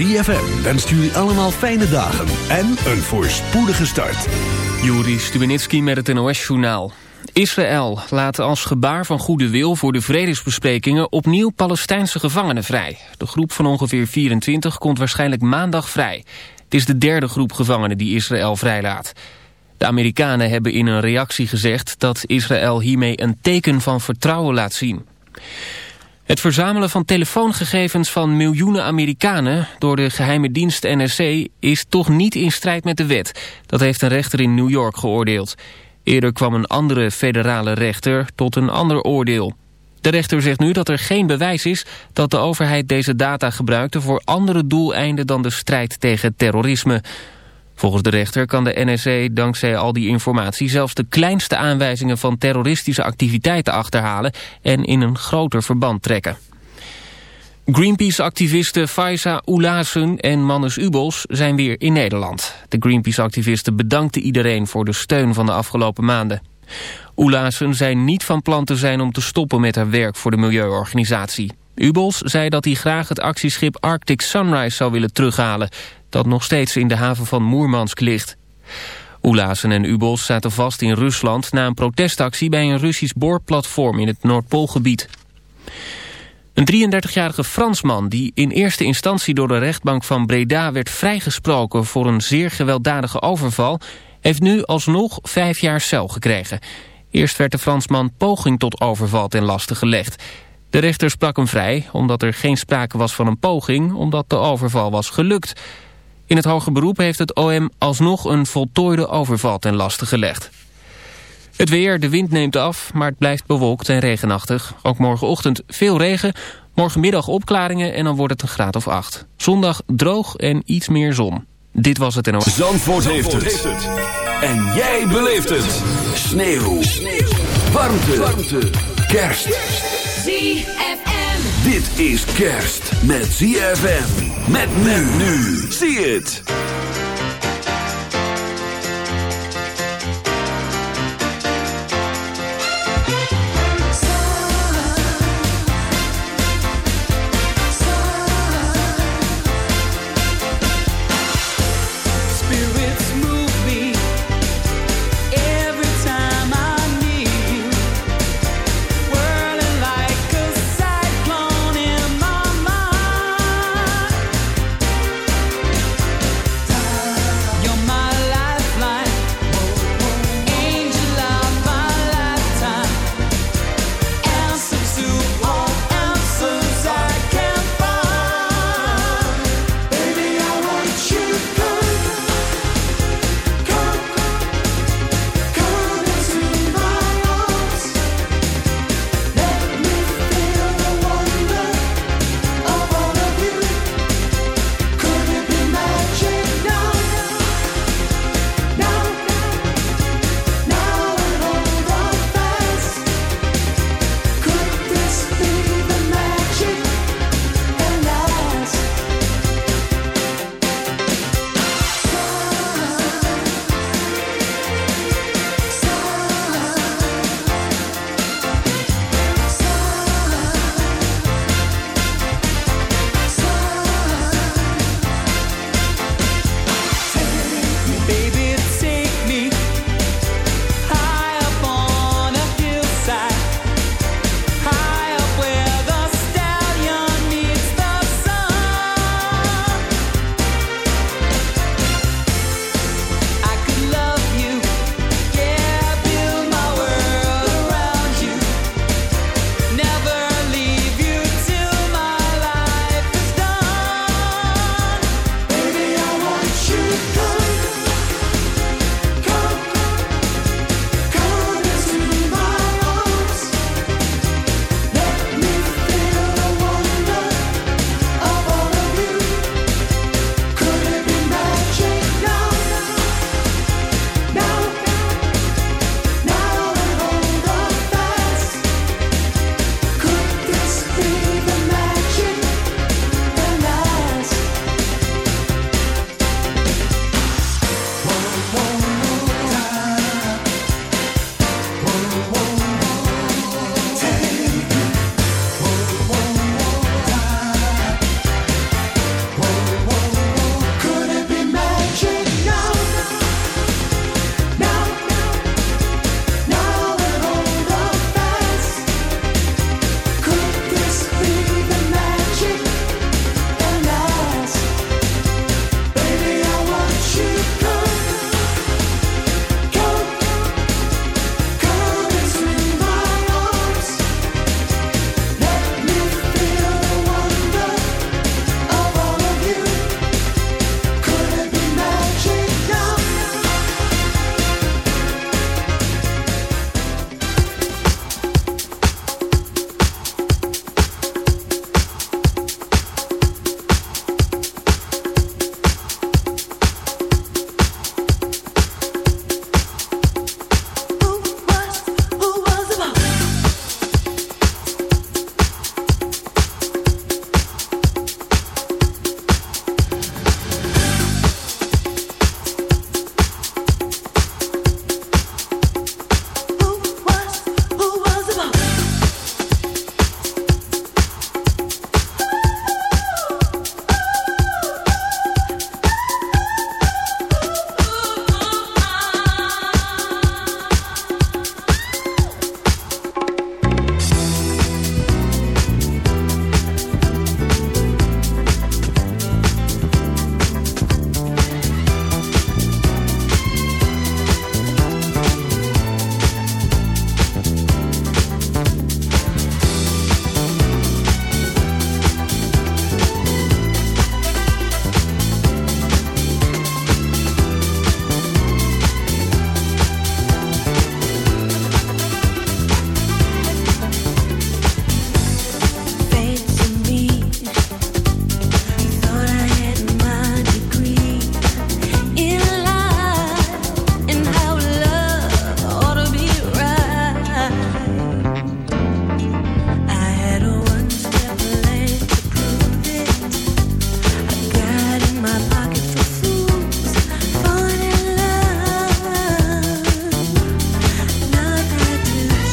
ZFM wenst jullie allemaal fijne dagen en een voorspoedige start. Juri Stubenitski met het NOS-journaal. Israël laat als gebaar van goede wil voor de vredesbesprekingen opnieuw Palestijnse gevangenen vrij. De groep van ongeveer 24 komt waarschijnlijk maandag vrij. Het is de derde groep gevangenen die Israël vrijlaat. De Amerikanen hebben in een reactie gezegd dat Israël hiermee een teken van vertrouwen laat zien. Het verzamelen van telefoongegevens van miljoenen Amerikanen door de geheime dienst NSC is toch niet in strijd met de wet. Dat heeft een rechter in New York geoordeeld. Eerder kwam een andere federale rechter tot een ander oordeel. De rechter zegt nu dat er geen bewijs is dat de overheid deze data gebruikte voor andere doeleinden dan de strijd tegen terrorisme. Volgens de rechter kan de NSC dankzij al die informatie zelfs de kleinste aanwijzingen van terroristische activiteiten achterhalen en in een groter verband trekken. Greenpeace-activisten Faiza Oelassen en Mannes Ubos zijn weer in Nederland. De Greenpeace-activisten bedankten iedereen voor de steun van de afgelopen maanden. Oelassen zei niet van plan te zijn om te stoppen met haar werk voor de milieuorganisatie. Ubos zei dat hij graag het actieschip Arctic Sunrise zou willen terughalen dat nog steeds in de haven van Moermansk ligt. Oelazen en Ubos zaten vast in Rusland na een protestactie bij een Russisch boorplatform in het Noordpoolgebied. Een 33-jarige Fransman die in eerste instantie door de rechtbank van Breda werd vrijgesproken voor een zeer gewelddadige overval, heeft nu alsnog vijf jaar cel gekregen. Eerst werd de Fransman poging tot overval ten laste gelegd. De rechter sprak hem vrij omdat er geen sprake was van een poging, omdat de overval was gelukt. In het hoge beroep heeft het OM alsnog een voltooide overval ten laste gelegd. Het weer, de wind neemt af, maar het blijft bewolkt en regenachtig. Ook morgenochtend veel regen, morgenmiddag opklaringen en dan wordt het een graad of acht. Zondag droog en iets meer zon. Dit was het en ook. Zandvoort, heeft, het. En jij beleeft het. Sneeuw. Sneeuw. Warmte. Warmte. Kerst. ZFM. Dit is kerst met ZFM. Met men nu. Zie het.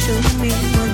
to me.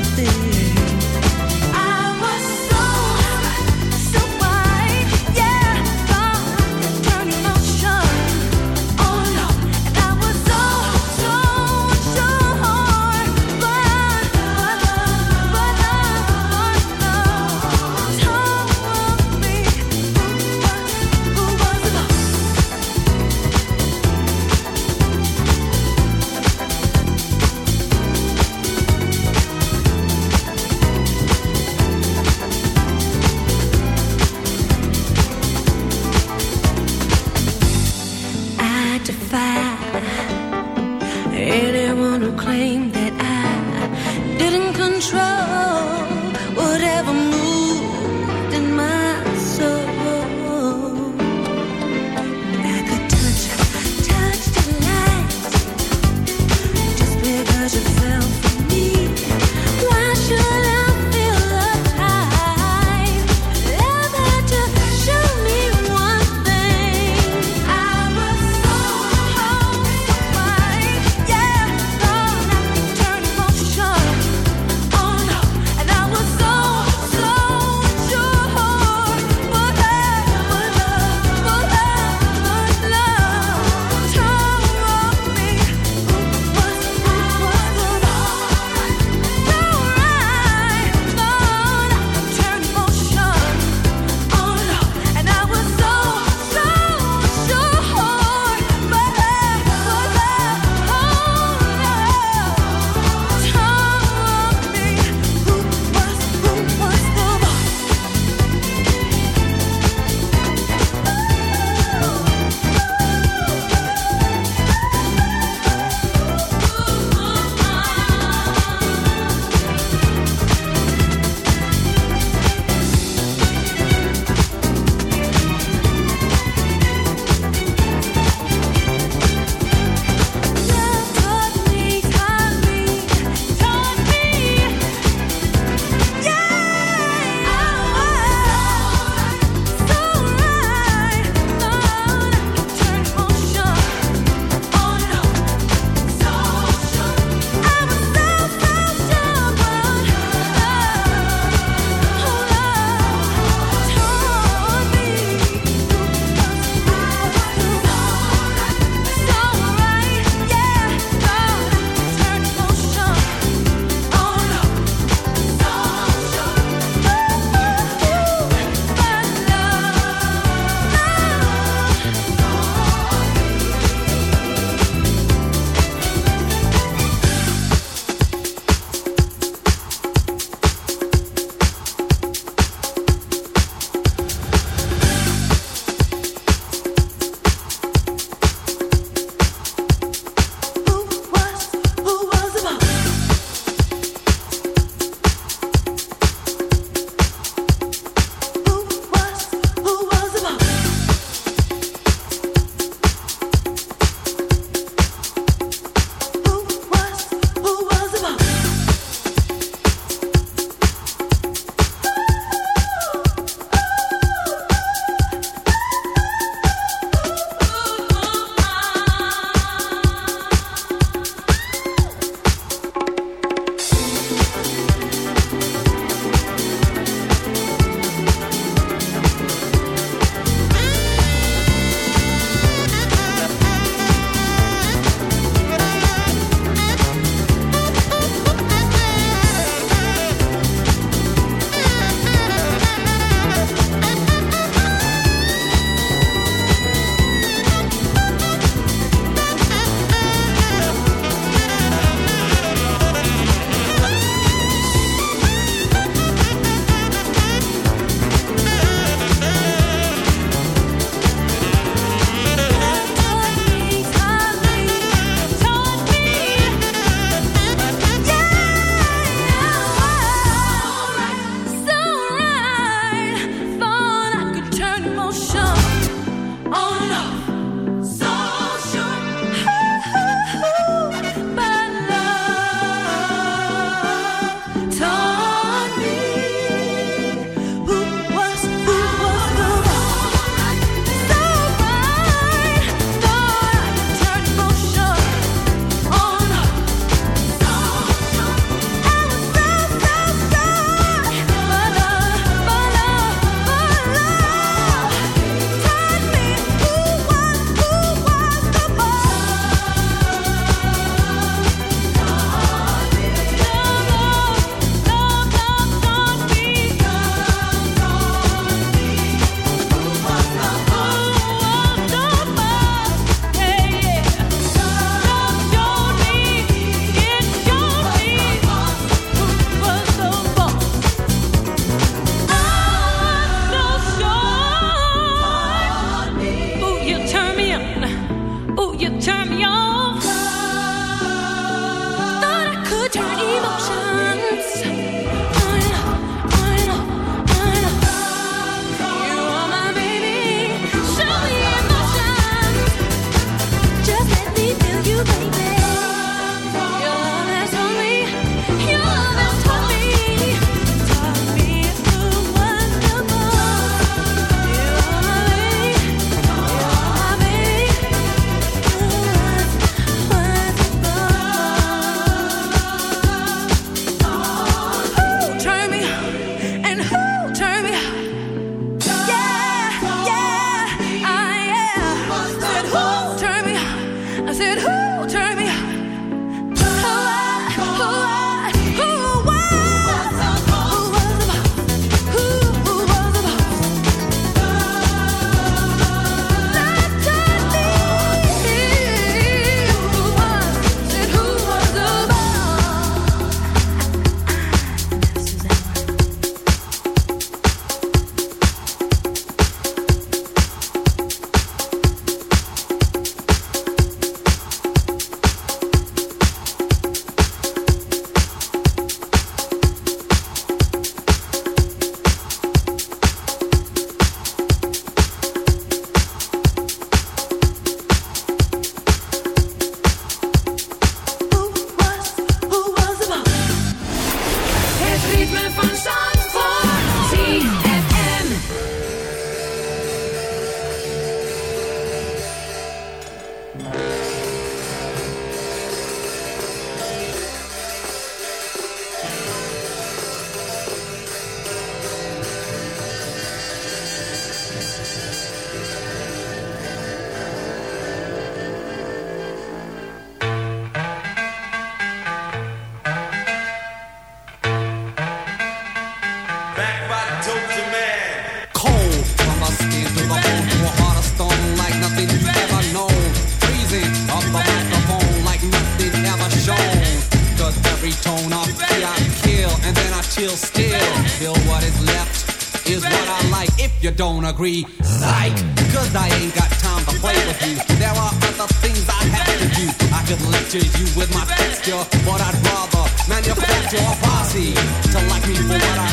Agree. Like, cause I ain't got time to play with you. There are other things I have to do. I could lecture you with my texture, but I'd rather manufacture a posse to like me for what I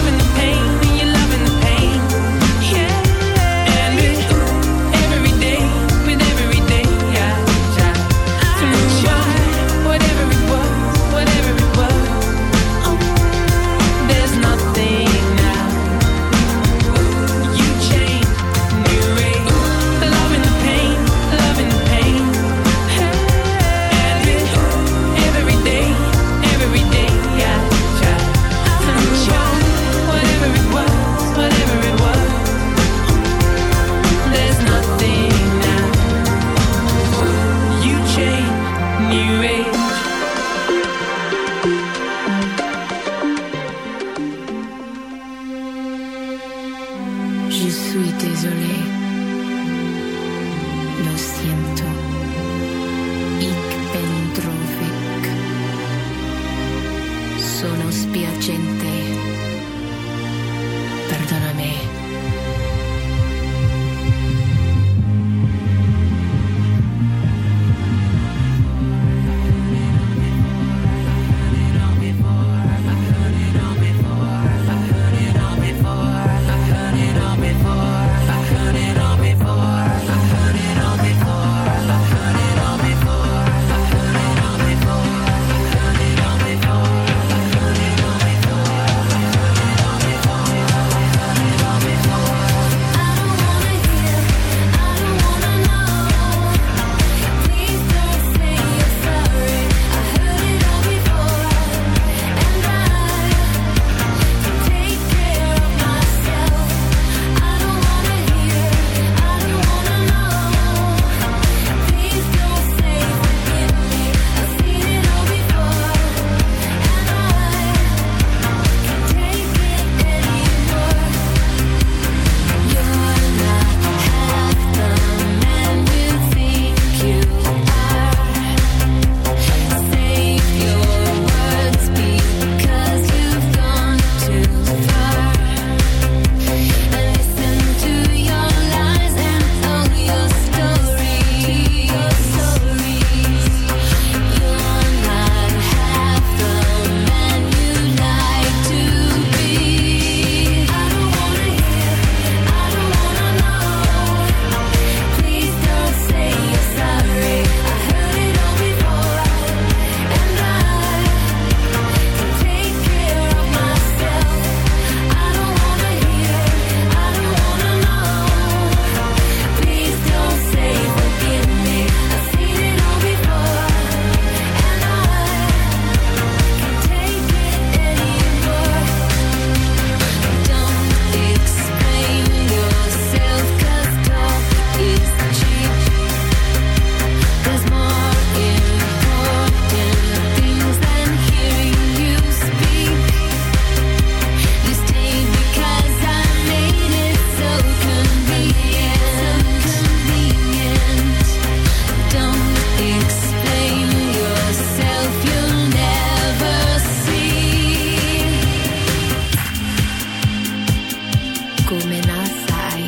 come nasai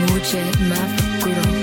Muče ma v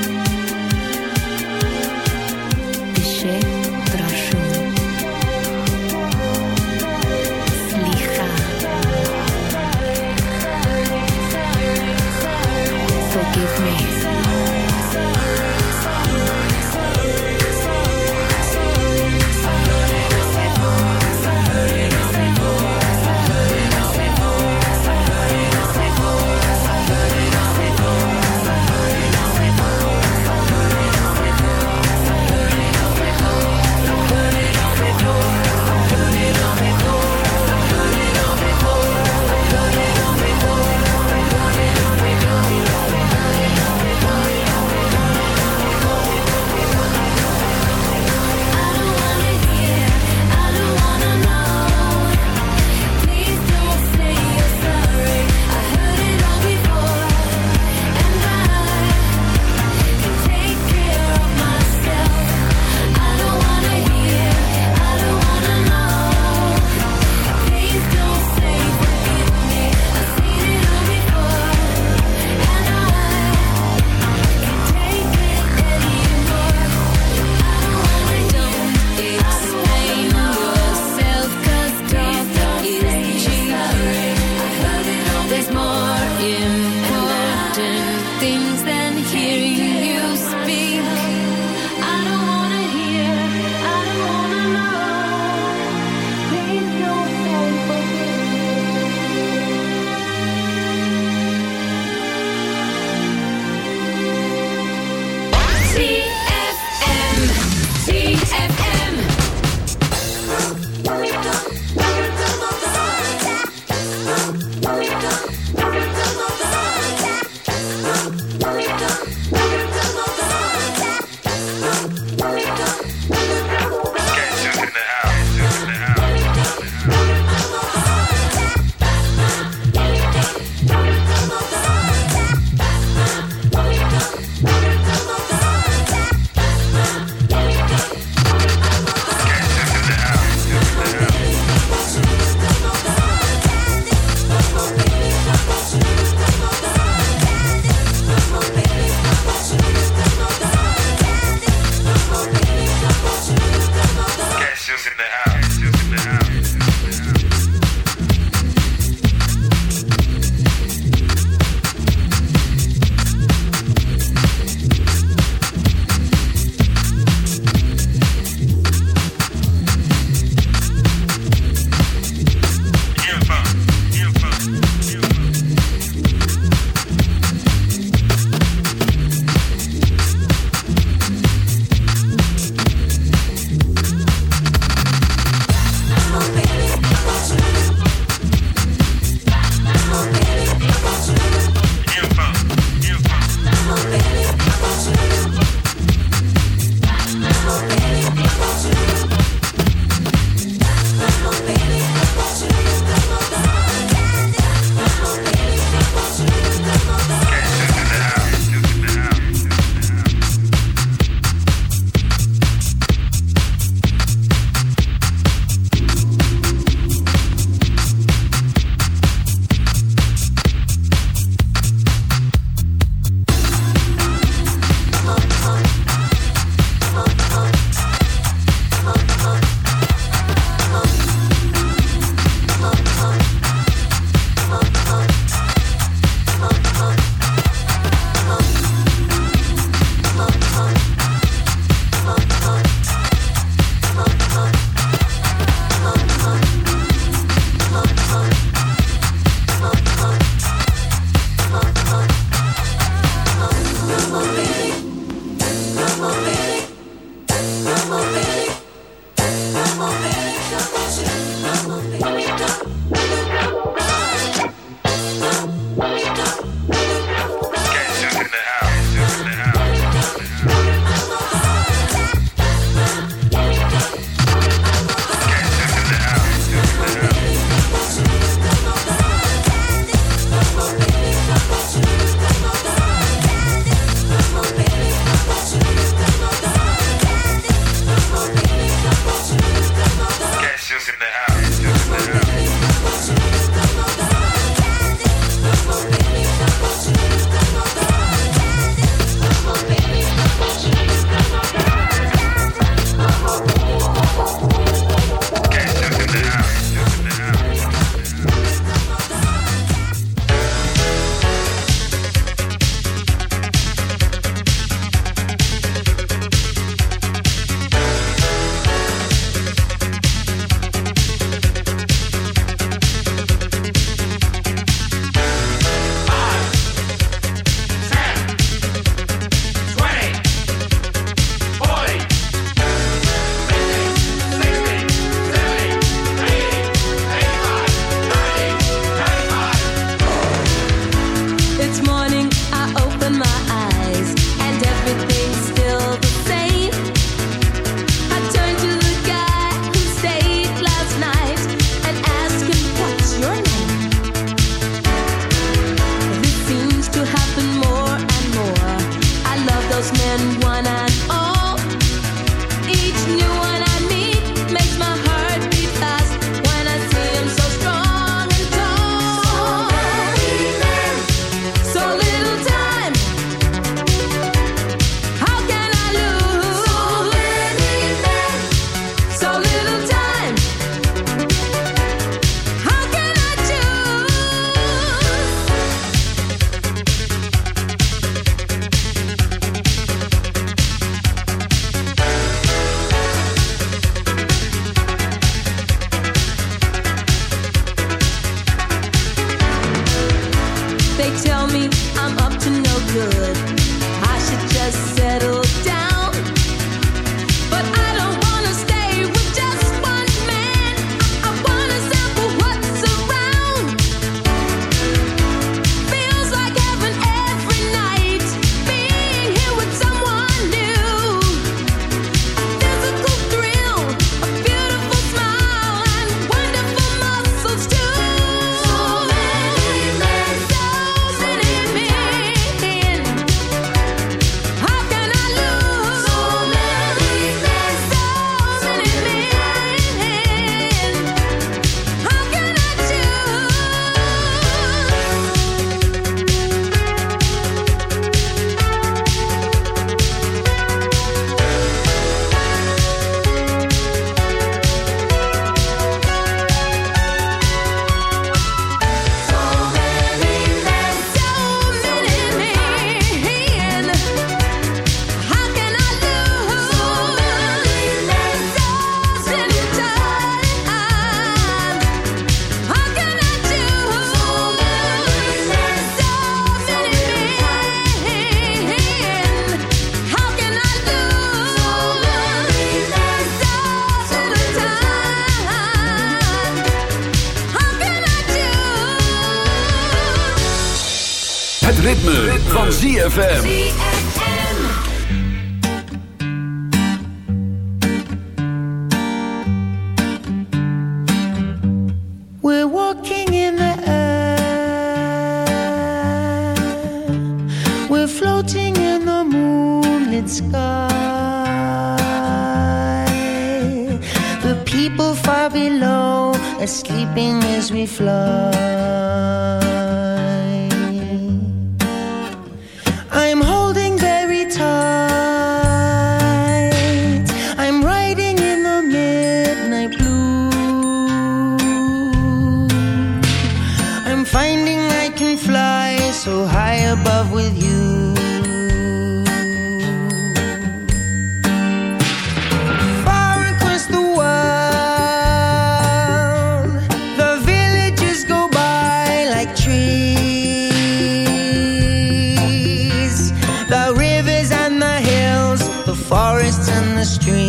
forests and the streams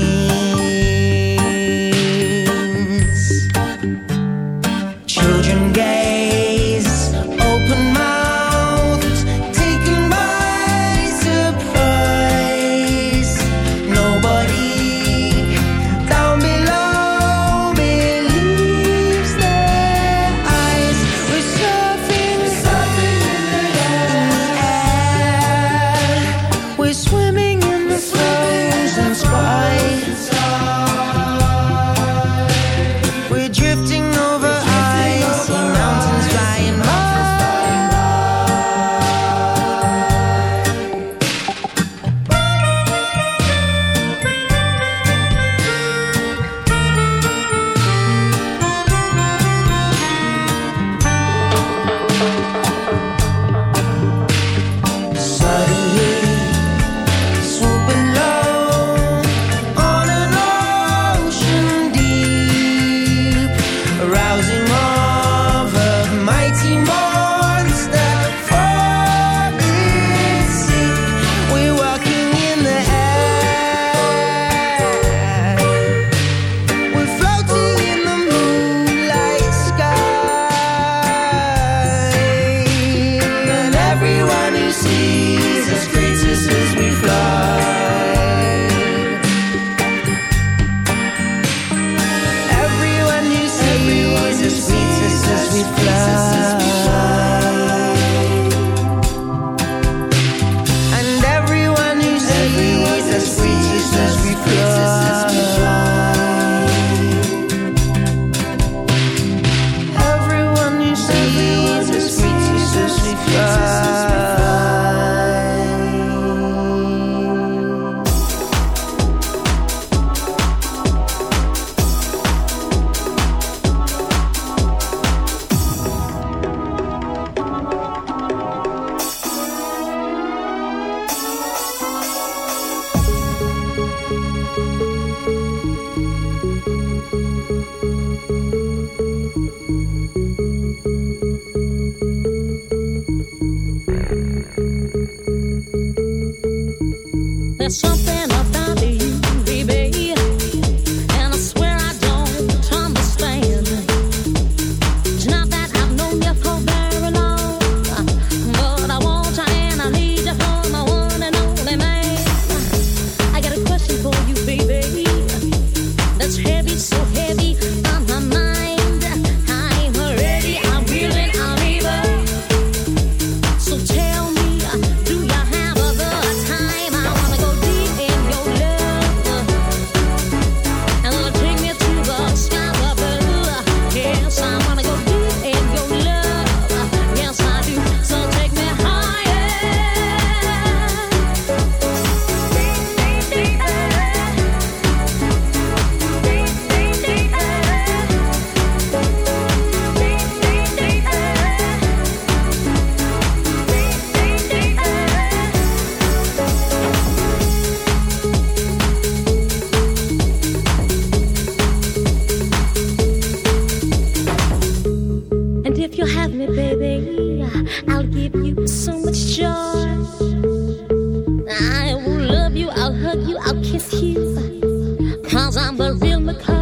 kiss you, cause I'm a real McCoy.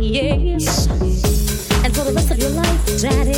Yes. And for the rest of your life, Daddy.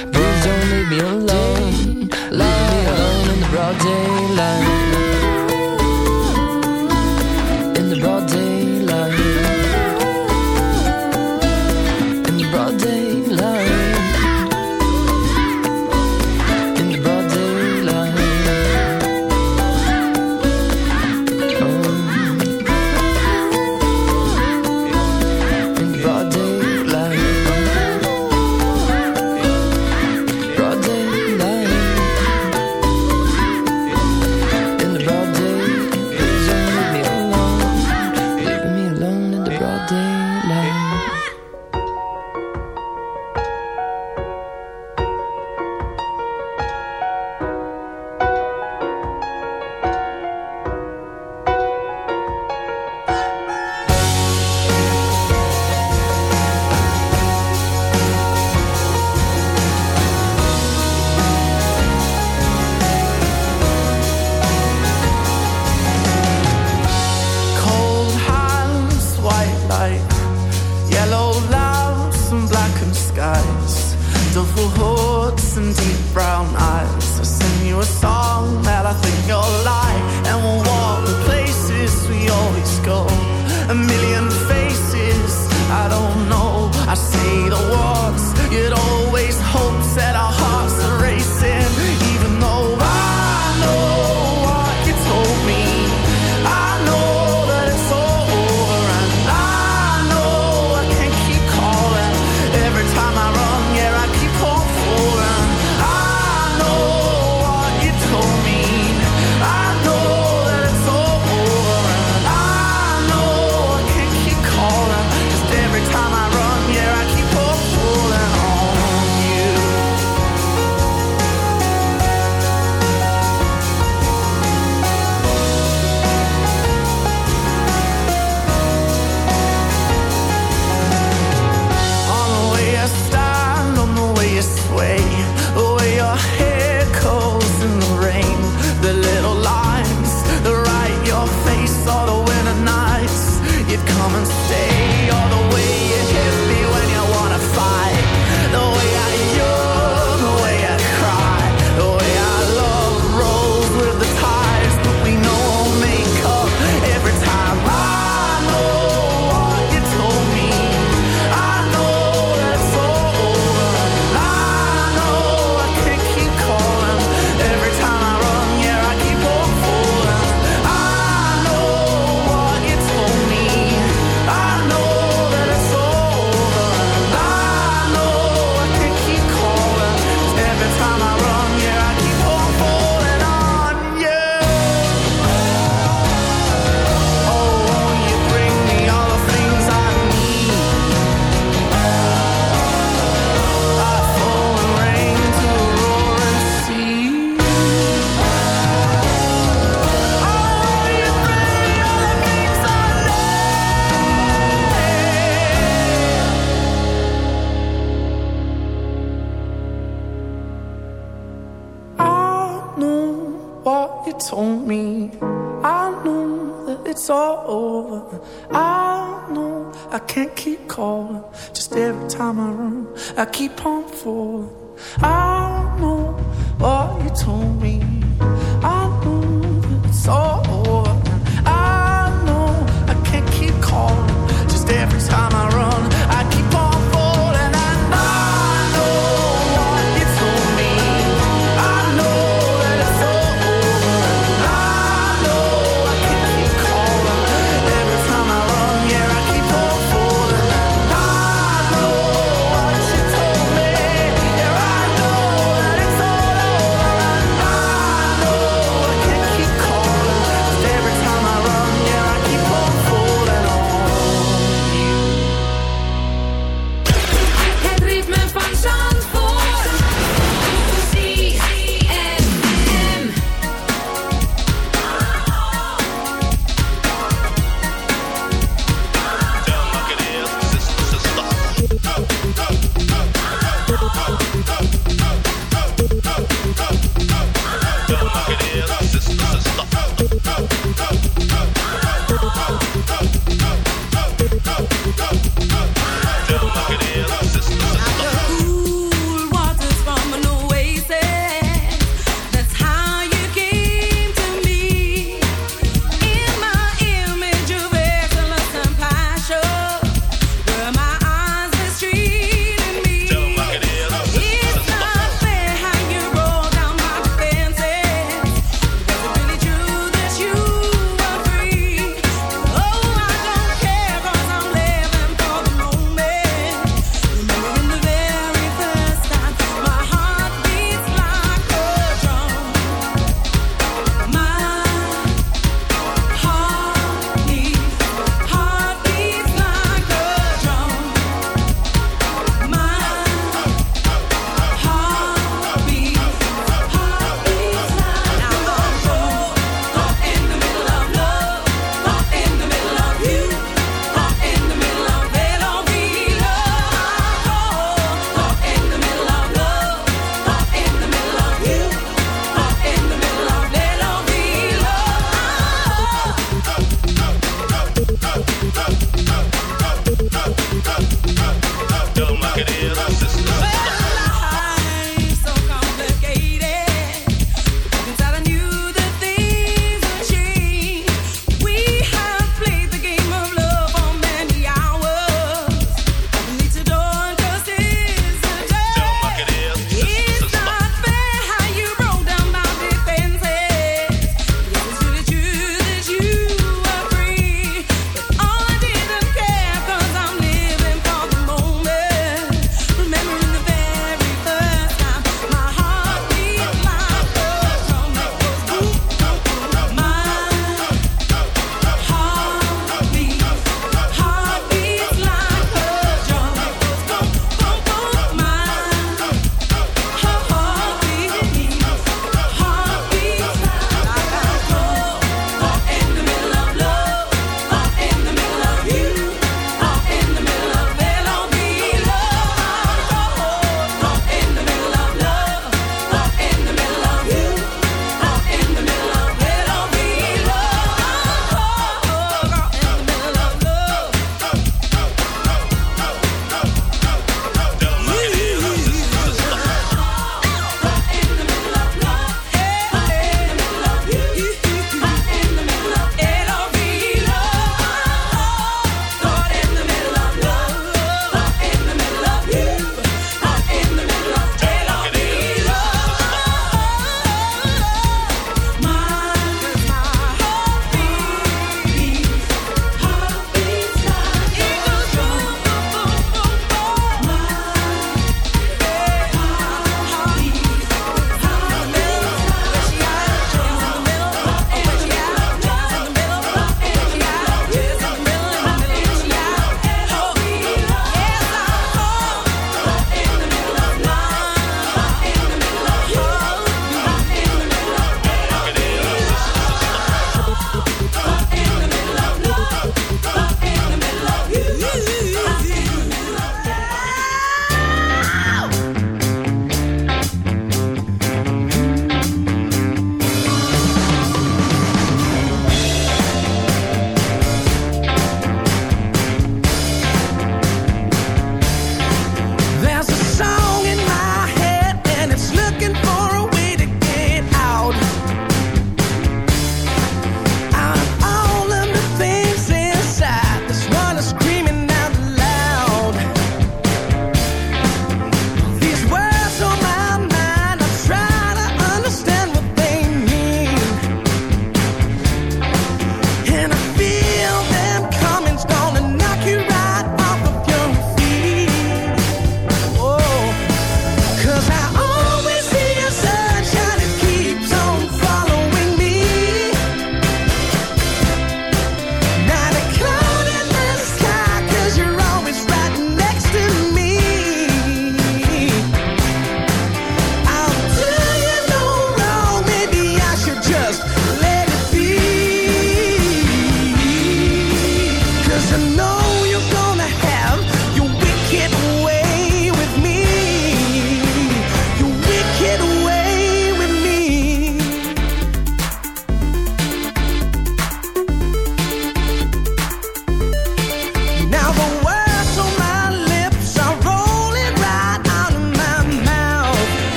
me alone. Leave me alone in the broad daylight.